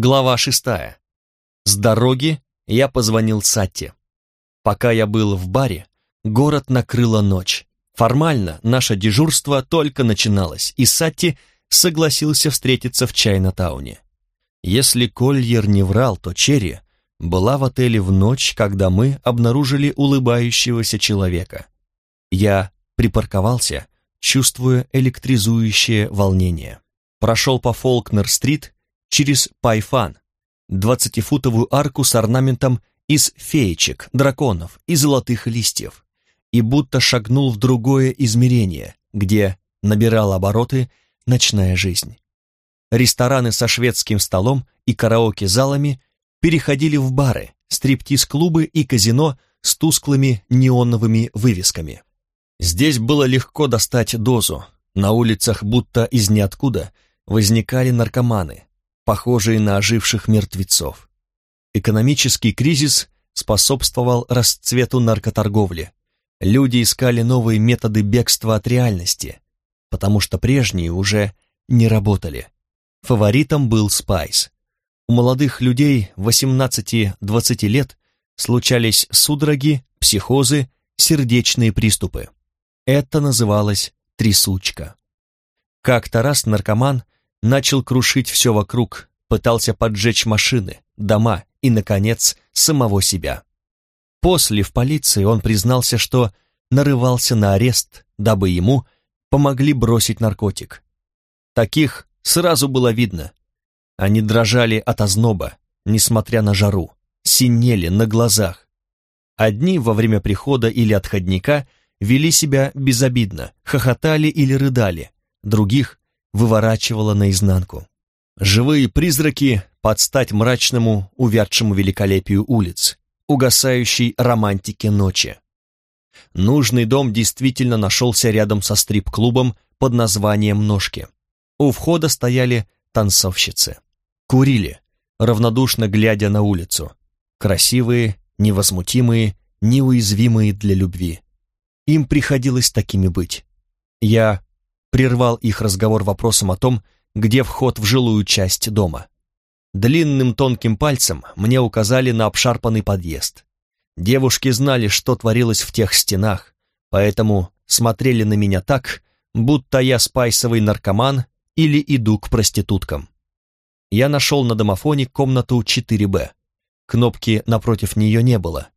Глава шестая. С дороги я позвонил Сатте. Пока я был в баре, город накрыла ночь. Формально наше дежурство только начиналось, и Сатти согласился встретиться в Чайна-тауне. Если Кольер не врал, то Черри была в отеле в ночь, когда мы обнаружили улыбающегося человека. Я припарковался, чувствуя электризующее волнение. Прошел по Фолкнер-стрит через Пайфан, двадцатифутовую арку с орнаментом из феечек, драконов и золотых листьев, и будто шагнул в другое измерение, где набирал обороты ночная жизнь. Рестораны со шведским столом и караоке-залами переходили в бары, стриптиз-клубы и казино с тусклыми неоновыми вывесками. Здесь было легко достать дозу, на улицах будто из ниоткуда возникали наркоманы, похожие на оживших мертвецов. Экономический кризис способствовал расцвету наркоторговли. Люди искали новые методы бегства от реальности, потому что прежние уже не работали. Фаворитом был Спайс. У молодых людей 18-20 лет случались судороги, психозы, сердечные приступы. Это называлось трясучка. Как-то раз наркоман начал крушить все вокруг, пытался поджечь машины, дома и, наконец, самого себя. После в полиции он признался, что нарывался на арест, дабы ему помогли бросить наркотик. Таких сразу было видно. Они дрожали от озноба, несмотря на жару, синели на глазах. Одни во время прихода или отходника вели себя безобидно, хохотали или рыдали, других выворачивало наизнанку. Живые призраки под стать мрачному, увядшему великолепию улиц, угасающей романтике ночи. Нужный дом действительно нашелся рядом со стрип-клубом под названием «Ножки». У входа стояли танцовщицы. Курили, равнодушно глядя на улицу. Красивые, невозмутимые, неуязвимые для любви. Им приходилось такими быть. Я прервал их разговор вопросом о том, где вход в жилую часть дома. Длинным тонким пальцем мне указали на обшарпанный подъезд. Девушки знали, что творилось в тех стенах, поэтому смотрели на меня так, будто я спайсовый наркоман или иду к проституткам. Я нашел на домофоне комнату 4Б. Кнопки напротив нее не было,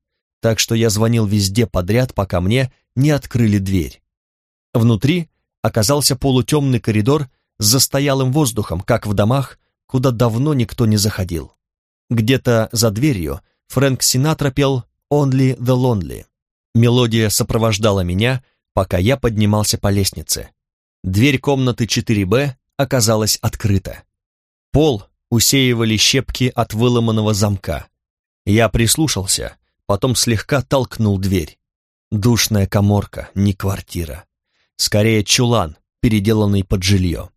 так что я звонил везде подряд, пока мне не открыли дверь. Внутри оказался полутемный коридор с застоялым воздухом, как в домах, куда давно никто не заходил. Где-то за дверью Фрэнк Синатра пел «Only the Lonely». Мелодия сопровождала меня, пока я поднимался по лестнице. Дверь комнаты 4Б оказалась открыта. Пол усеивали щепки от выломанного замка. Я прислушался, потом слегка толкнул дверь. Душная коморка, не квартира. Скорее чулан, переделанный под жилье.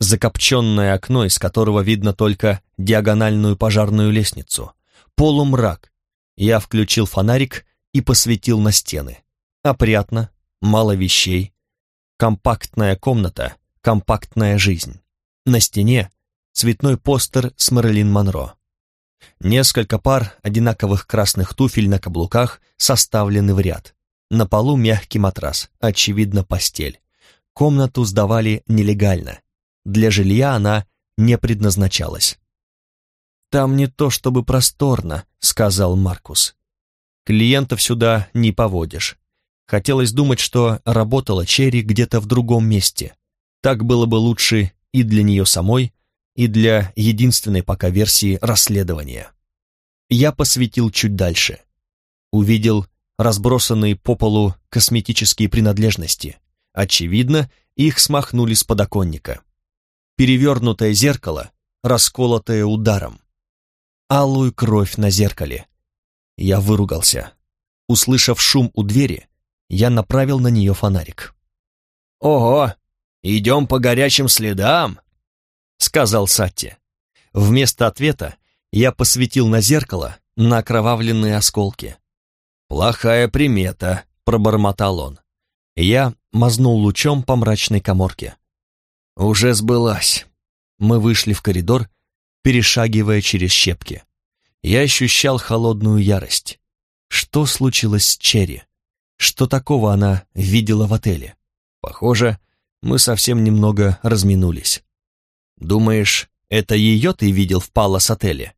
Закопченное окно, из которого видно только диагональную пожарную лестницу. Полумрак. Я включил фонарик и посветил на стены. Опрятно, мало вещей. Компактная комната, компактная жизнь. На стене цветной постер с Мэрилин Монро. Несколько пар одинаковых красных туфель на каблуках составлены в ряд. На полу мягкий матрас, очевидно, постель. Комнату сдавали нелегально. Для жилья она не предназначалась. «Там не то чтобы просторно», — сказал Маркус. «Клиентов сюда не поводишь. Хотелось думать, что работала Черри где-то в другом месте. Так было бы лучше и для нее самой, и для единственной пока версии расследования. Я посветил чуть дальше. Увидел разбросанные по полу косметические принадлежности. Очевидно, их смахнули с подоконника. Перевернутое зеркало, расколотое ударом. Алую кровь на зеркале. Я выругался. Услышав шум у двери, я направил на нее фонарик. «Ого! Идем по горячим следам!» — сказал Сатти. Вместо ответа я посветил на зеркало на окровавленные осколки. «Плохая примета», — пробормотал он. Я мазнул лучом по мрачной коморке. «Уже сбылась». Мы вышли в коридор, перешагивая через щепки. Я ощущал холодную ярость. Что случилось с Черри? Что такого она видела в отеле? Похоже, мы совсем немного разминулись. «Думаешь, это ее ты видел в Палас-отеле?»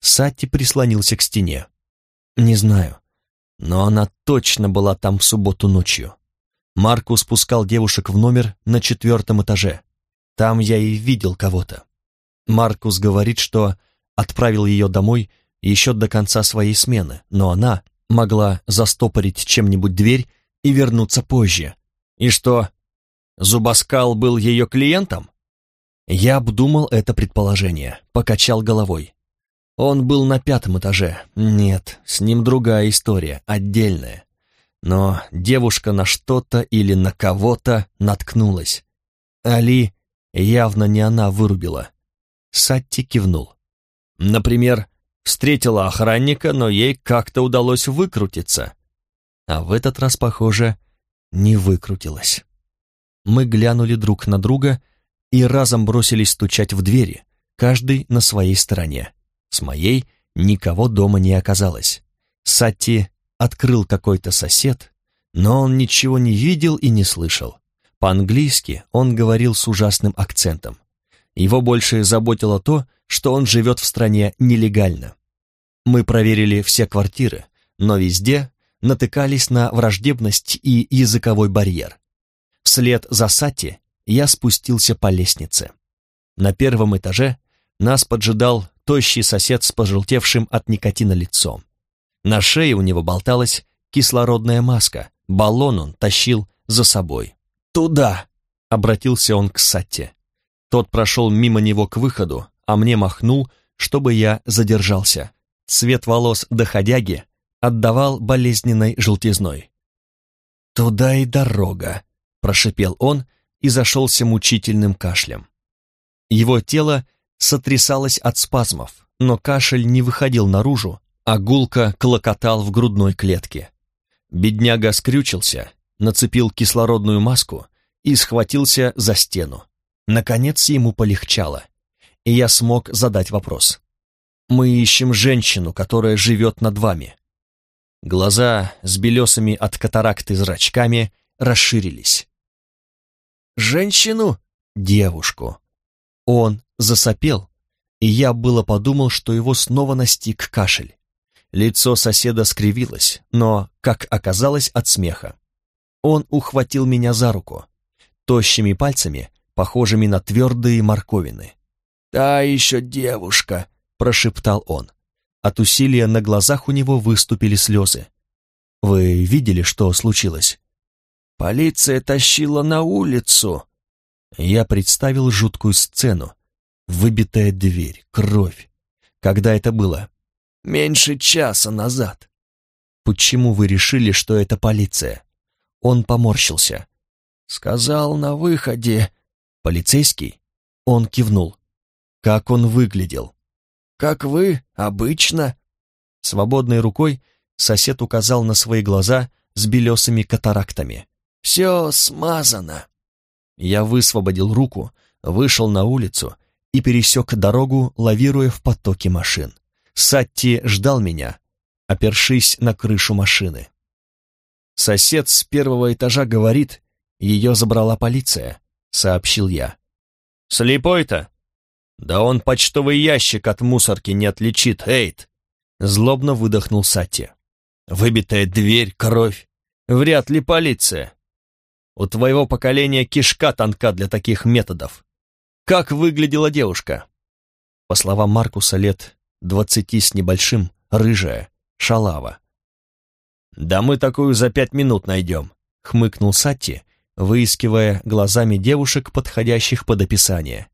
Сатти прислонился к стене. «Не знаю, но она точно была там в субботу ночью. Маркус спускал девушек в номер на четвертом этаже. Там я и видел кого-то. Маркус говорит, что отправил ее домой еще до конца своей смены, но она могла застопорить чем-нибудь дверь и вернуться позже. И что, Зубаскал был ее клиентом? Я обдумал это предположение, покачал головой. Он был на пятом этаже. Нет, с ним другая история, отдельная. Но девушка на что-то или на кого-то наткнулась. Али явно не она вырубила. Сатти кивнул. Например, встретила охранника, но ей как-то удалось выкрутиться. А в этот раз, похоже, не выкрутилась. Мы глянули друг на друга и разом бросились стучать в двери, каждый на своей стороне. С моей никого дома не оказалось. Сатти открыл какой-то сосед, но он ничего не видел и не слышал. По-английски он говорил с ужасным акцентом. Его больше заботило то, что он живет в стране нелегально. Мы проверили все квартиры, но везде натыкались на враждебность и языковой барьер. Вслед за Сати я спустился по лестнице. На первом этаже нас поджидал тощий сосед с пожелтевшим от никотина лицом. На шее у него болталась кислородная маска, баллон он тащил за собой. «Туда!» — обратился он к Сатте. Тот прошел мимо него к выходу, а мне махнул, чтобы я задержался. Цвет волос доходяги отдавал болезненной желтизной. «Туда и дорога», — прошипел он и зашелся мучительным кашлем. Его тело сотрясалось от спазмов, но кашель не выходил наружу, а гулко клокотал в грудной клетке. Бедняга скрючился, нацепил кислородную маску и схватился за стену. Наконец ему полегчало, и я смог задать вопрос. «Мы ищем женщину, которая живет над вами». Глаза с белесами от катаракты зрачками расширились. «Женщину?» «Девушку». Он засопел, и я было подумал, что его снова настиг кашель. Лицо соседа скривилось, но, как оказалось, от смеха. Он ухватил меня за руку, тощими пальцами, похожими на твердые морковины. «Та еще девушка», — прошептал он. От усилия на глазах у него выступили слезы. «Вы видели, что случилось?» «Полиция тащила на улицу». Я представил жуткую сцену. Выбитая дверь, кровь. Когда это было? Меньше часа назад. Почему вы решили, что это полиция? Он поморщился. Сказал на выходе. Полицейский? Он кивнул. Как он выглядел? Как вы, обычно. Свободной рукой сосед указал на свои глаза с белесыми катарактами. «Все смазано». Я высвободил руку, вышел на улицу и пересек дорогу, лавируя в потоке машин. Сатти ждал меня, опершись на крышу машины. «Сосед с первого этажа говорит, ее забрала полиция», — сообщил я. «Слепой-то?» «Да он почтовый ящик от мусорки не отличит, Эйд!» Злобно выдохнул Сатти. «Выбитая дверь, кровь. Вряд ли полиция. У твоего поколения кишка тонка для таких методов. Как выглядела девушка?» По словам Маркуса, лет двадцати с небольшим, рыжая, шалава. «Да мы такую за пять минут найдем», — хмыкнул Сатти, выискивая глазами девушек, подходящих под описание.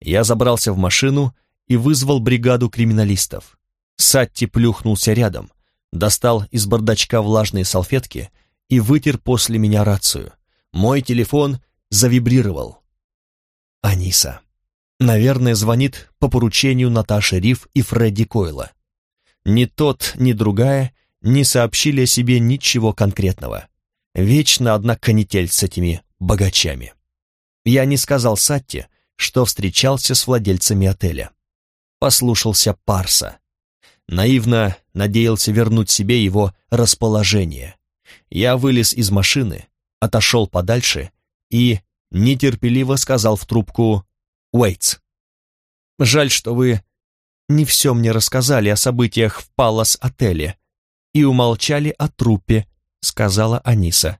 Я забрался в машину и вызвал бригаду криминалистов. Сатти плюхнулся рядом, достал из бардачка влажные салфетки и вытер после меня рацию. Мой телефон завибрировал. Аниса. Наверное, звонит по поручению Наташи Риф и Фредди Койла. Ни тот, ни другая не сообщили о себе ничего конкретного. Вечно одна канитель с этими богачами. Я не сказал Сатте, что встречался с владельцами отеля. послушался Парса. Наивно надеялся вернуть себе его расположение. Я вылез из машины, отошел подальше и нетерпеливо сказал в трубку «Уэйтс». «Жаль, что вы не все мне рассказали о событиях в Палас-отеле и умолчали о трупе», — сказала Аниса.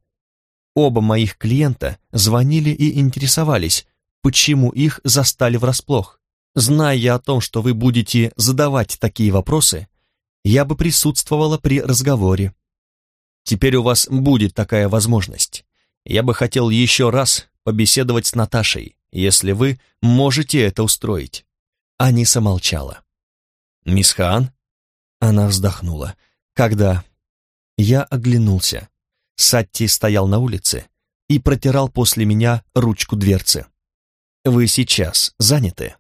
«Оба моих клиента звонили и интересовались, почему их застали врасплох. Зная о том, что вы будете задавать такие вопросы, я бы присутствовала при разговоре. Теперь у вас будет такая возможность. Я бы хотел еще раз побеседовать с Наташей, если вы можете это устроить». Аниса молчала. «Мисс Хан?» Она вздохнула. «Когда?» Я оглянулся. Сатти стоял на улице и протирал после меня ручку дверцы. «Вы сейчас заняты?»